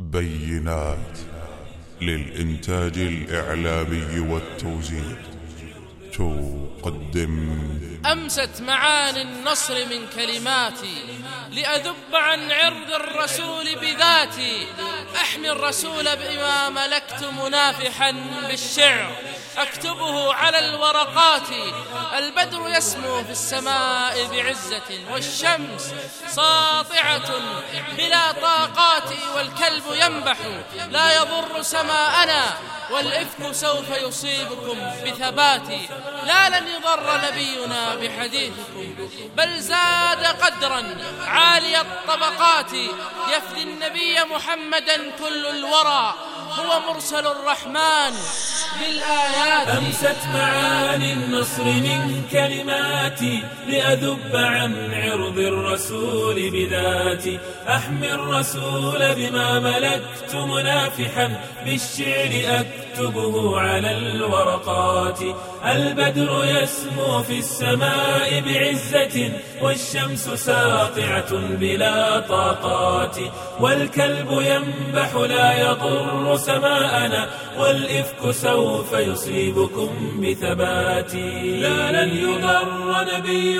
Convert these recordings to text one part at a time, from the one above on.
بينات للإنتاج الإعلامي والتوزيع. تقدم. أمست معاني النصر من كلماتي لأذب عن عرض الرسول بذاتي. أحمي الرسول بما ملكت منافحا بالشعر. أكتبه على الورقات. البدر يسمو في السماء بعزة والشمس ساطعة بلا طاقات والكلب ينبح. لا يضر سماءنا والإفك سوف يصيبكم بثباتي لا لن يضر نبينا بحديثكم بل زاد قدرا عالي الطبقات. يفدي النبي محمدا كل الورى هو مرسل الرحمن. بالآيات. أمست معاني النصر من كلماتي. لأذب عن عرض الرسول بذاتي أحمي الرسول بما ملكت منافحا بالشعر أكتبه على الورقات. البدر يسمو في السماء بعزة والشمس ساطعة بلا طاقات. والكلب ينبح لا يضر سماءنا والإفك سوف يصيبكم بثبات. لا لن يضر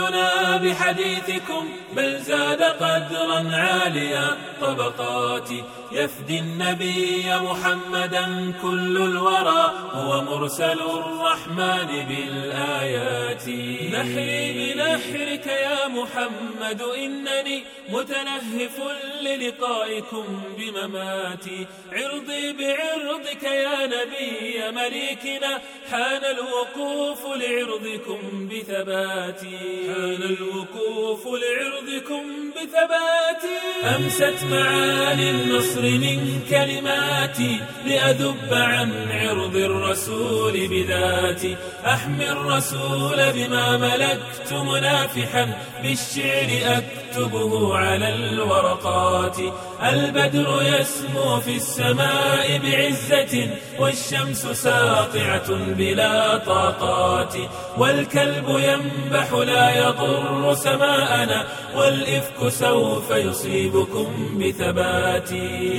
نبينا بحديثكم بل زاد قدرا عاليا. طبقات يفدي النبي محمدا كل الورى هو مرسل الرحمن بالآيات. نحري بنحرك يا محمد إنني متلهف للقائكم بمماتي. عرضي بعرضك يا نبي مليكنا حان الوقوف لعرضكم بثباتي. حان الوقوف لعرضكم بثباتي. أمست معاني النصر من كلماتي لأذب عن عرض الرسول بذاتي. أحمي الرسول بما ملكت منافحا بالشعر أكتبه على الورقات. البدر يسمو في السماء بعزة والشمس ساطعة بلا طاقات. والكلب ينبح لا يضر سماءنا والإفك سوف يصيبكم بثبات.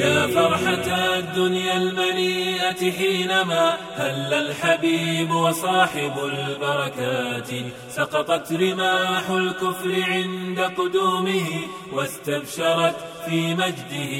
يا فرحة الدنيا المليئة حينما هل الحبيب وصاحب البركات. سقطت رماح الكفر عند قدومه واستبشرت في مجده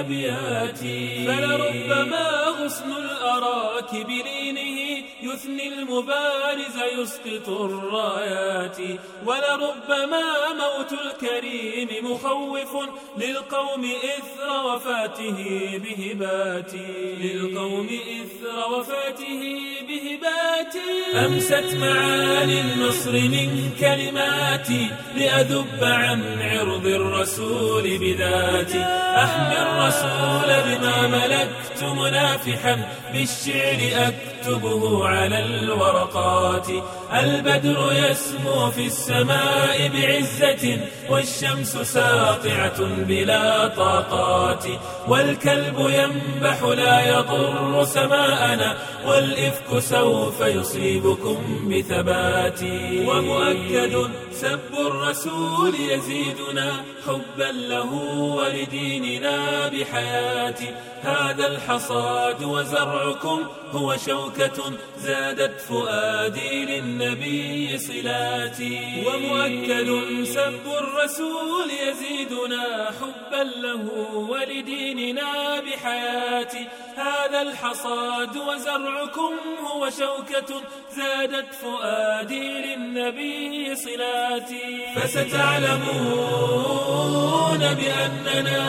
أبياتي. فلربما غصن الأراك بلينه يثني المبارز يسقط الرايات ولربما موت الكريم مخوف للقوم إثر وفاته بهباتي للقوم إثر وفاته بهباتي أمست معاني النصر من كلماتي لأذب عن عرض الرسول بذاتي أحمي الرسول بما ملكت منافحا بالشعر أكتبه على الورقات. البدر يسمو في السماء بعزة والشمس ساطعة بلا طاقات. والكلب ينبح لا يضر سماءنا والإفك سوف يصيبكم بثبات. ومؤكد سب الرسول يزيدنا حبا له ولديننا بحياتي هذا الحصاد وزرعكم هو شوكة زادت فؤادي للنبي صلاتي. ومؤكد سب الرسول يزيدنا حبا له ولديننا بحياتي. هذا الحصاد وزرعكم هو شوكة زادت فؤادي للنبي صلاتي. فستعلمون بأننا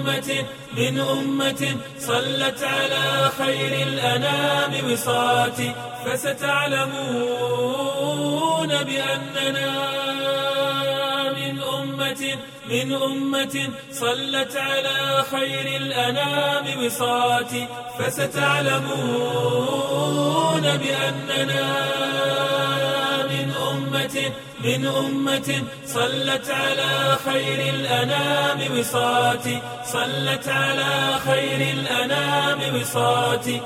أمة من أمة صلت على خير الأنام بساطي فستعلمون بأننا من أمة من أمة صلت على خير الأنام بساطي فستعلمون بأننا من أمة صلت على خير الأنام وصاتي. صلت على خير الأنام وصاتي.